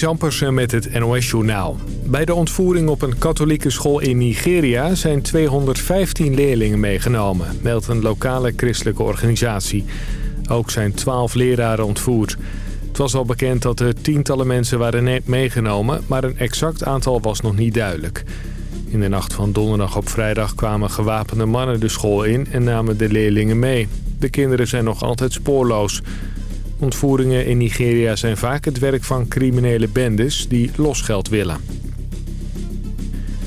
Marnix Ampersen met het NOS-journaal. Bij de ontvoering op een katholieke school in Nigeria zijn 215 leerlingen meegenomen, meldt een lokale christelijke organisatie. Ook zijn 12 leraren ontvoerd. Het was al bekend dat er tientallen mensen waren meegenomen, maar een exact aantal was nog niet duidelijk. In de nacht van donderdag op vrijdag kwamen gewapende mannen de school in en namen de leerlingen mee. De kinderen zijn nog altijd spoorloos. Ontvoeringen in Nigeria zijn vaak het werk van criminele bendes die losgeld willen.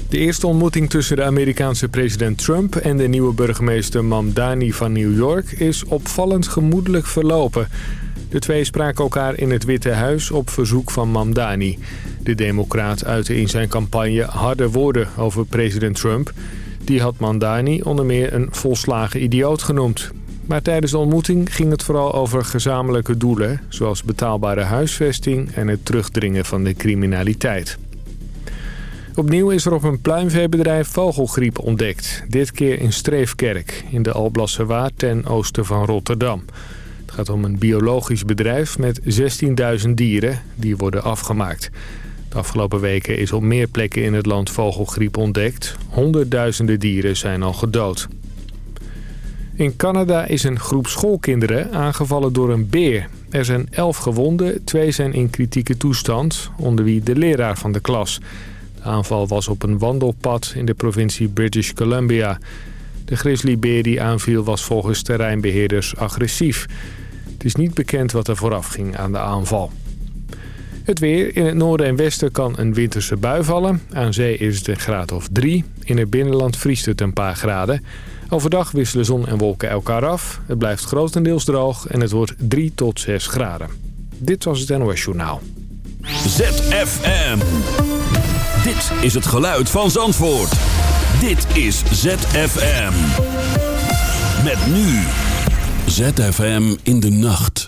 De eerste ontmoeting tussen de Amerikaanse president Trump en de nieuwe burgemeester Mamdani van New York is opvallend gemoedelijk verlopen. De twee spraken elkaar in het Witte Huis op verzoek van Mamdani. De democraat uitte in zijn campagne harde woorden over president Trump. Die had Mamdani onder meer een volslagen idioot genoemd. Maar tijdens de ontmoeting ging het vooral over gezamenlijke doelen... zoals betaalbare huisvesting en het terugdringen van de criminaliteit. Opnieuw is er op een pluimveebedrijf vogelgriep ontdekt. Dit keer in Streefkerk, in de Alblasserwaard ten oosten van Rotterdam. Het gaat om een biologisch bedrijf met 16.000 dieren die worden afgemaakt. De afgelopen weken is op meer plekken in het land vogelgriep ontdekt. Honderdduizenden dieren zijn al gedood. In Canada is een groep schoolkinderen aangevallen door een beer. Er zijn elf gewonden, twee zijn in kritieke toestand, onder wie de leraar van de klas. De aanval was op een wandelpad in de provincie British Columbia. De grizzlybeer die aanviel was volgens terreinbeheerders agressief. Het is niet bekend wat er vooraf ging aan de aanval. Het weer. In het noorden en westen kan een winterse bui vallen. Aan zee is het een graad of drie. In het binnenland vriest het een paar graden. Overdag wisselen zon en wolken elkaar af. Het blijft grotendeels droog en het wordt 3 tot 6 graden. Dit was het NOS Journaal. ZFM. Dit is het geluid van Zandvoort. Dit is ZFM. Met nu. ZFM in de nacht.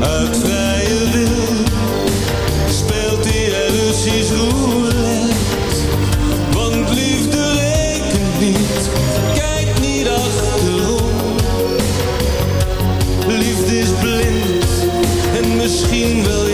uit vrije wil speelt er Russisch roulette. Want liefde rekent niet, kijk niet achterom. Liefde is blind en misschien wel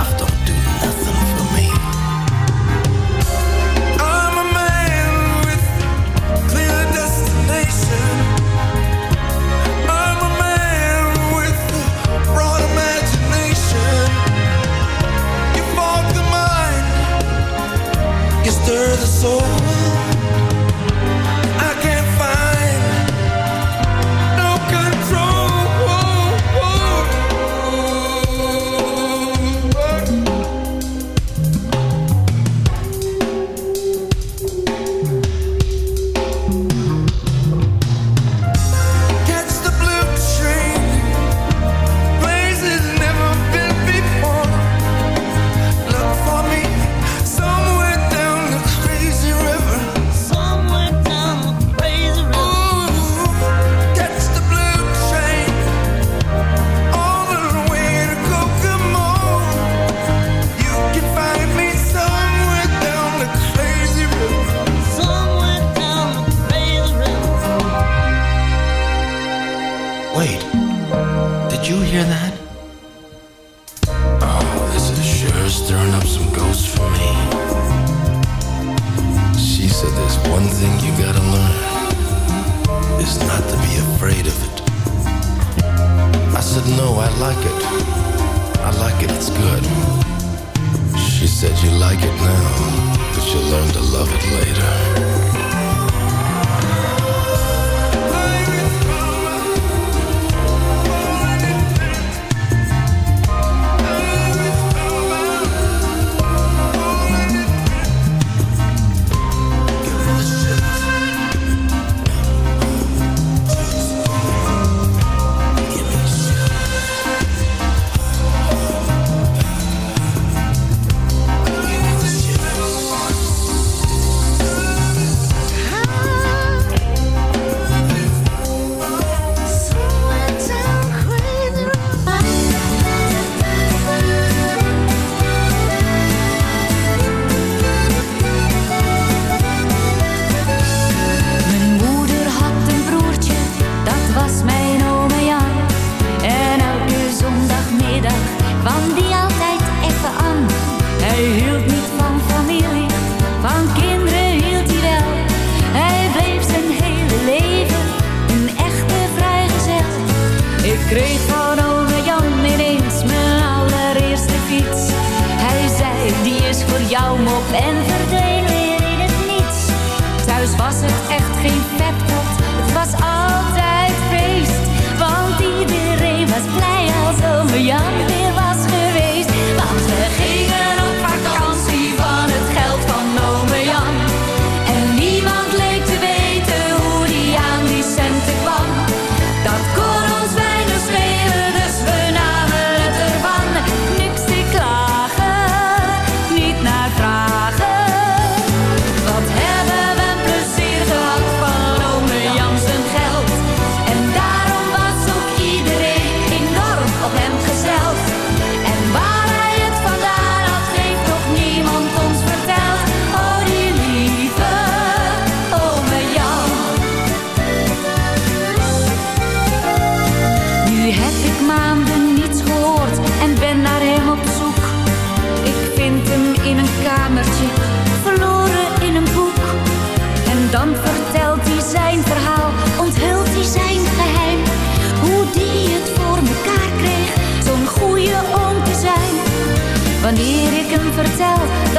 kraft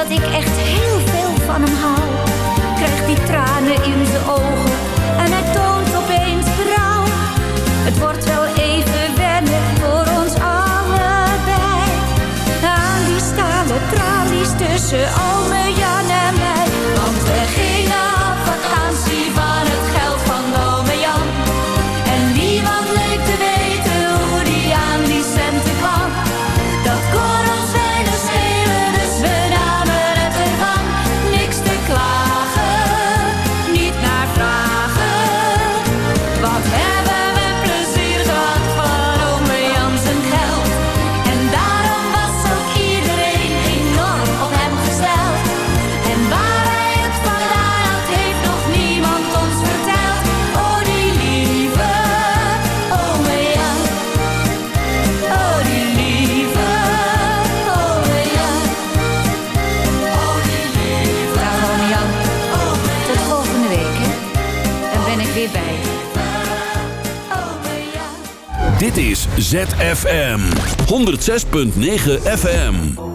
dat ik echt heel veel van hem hou. Krijgt die tranen in zijn ogen en hij toont opeens vrouw. Het wordt wel even wennen voor ons allebei. Aan die stalen tralies tussen ogen. ZFM. 106.9 FM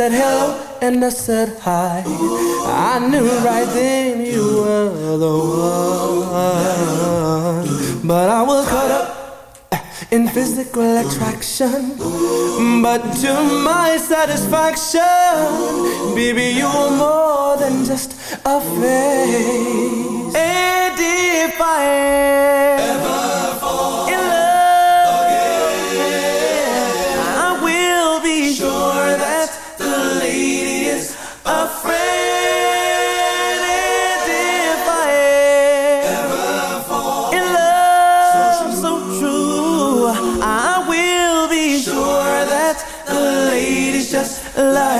said hello and I said hi. I knew right then you were the one. But I was caught up in physical attraction. But to my satisfaction, baby, you were more than just a face. A.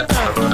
uh, uh.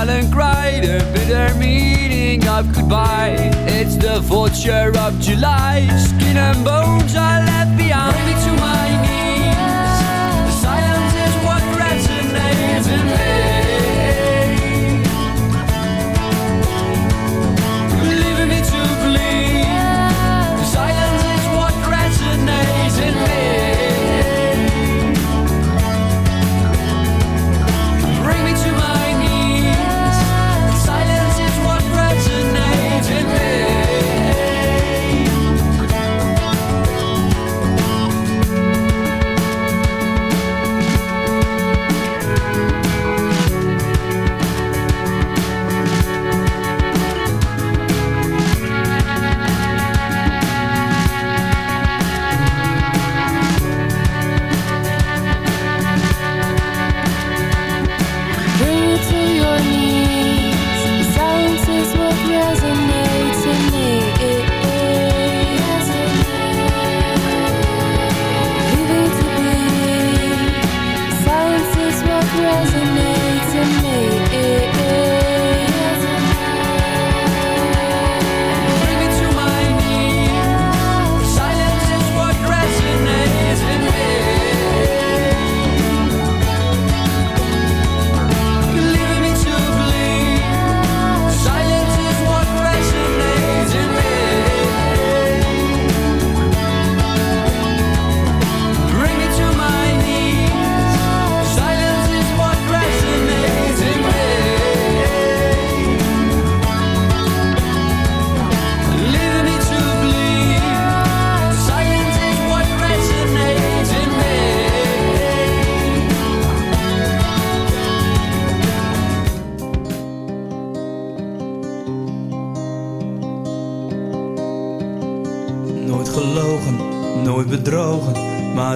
fell and cry the bitter meaning of goodbye. It's the vulture of July, skin and bones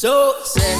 So say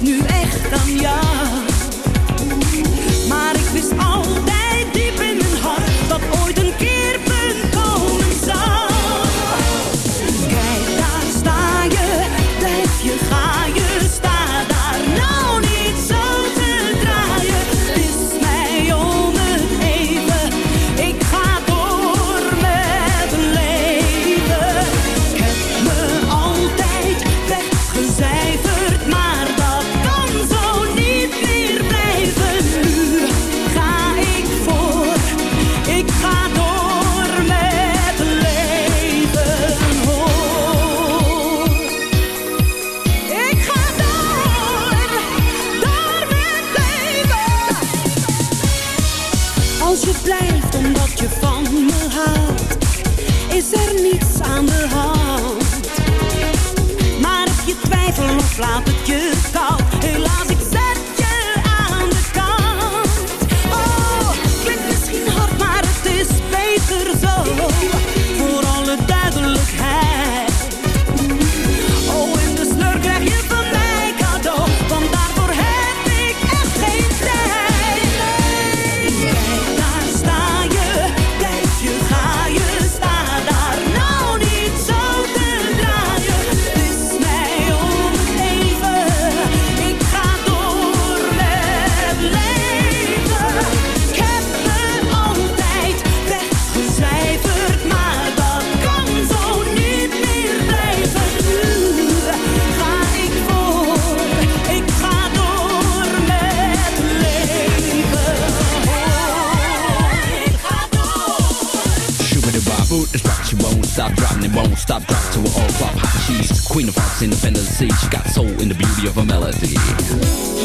nu echt dan ja, Maar ik wist al. Boot, it's rock, she won't stop dropping, it won't stop dropping to her all flop hot. She's queen of hearts, independency. She got soul in the beauty of her melody.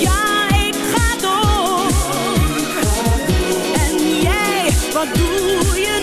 Ja, ik ga door. Wat doe je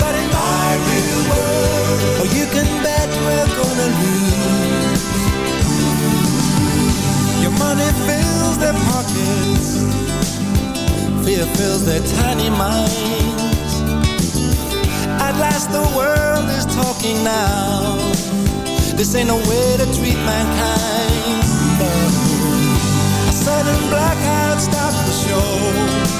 but in my real world, oh, you can bet we're gonna lose. Your money fills their pockets, fear fills their tiny minds. At last, the world is talking now. This ain't no way to treat mankind. A sudden blackout stops the show,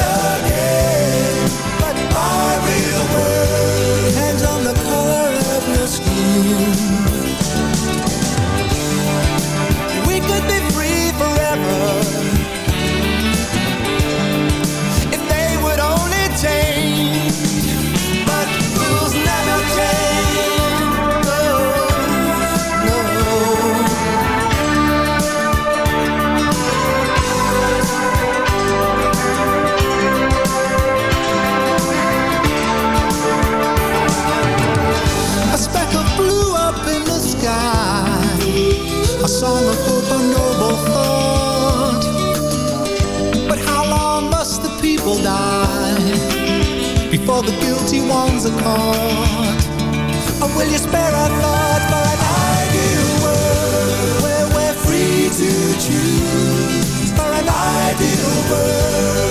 ones caught? Or will you spare a thought for an ideal world where we're free to choose? For an ideal world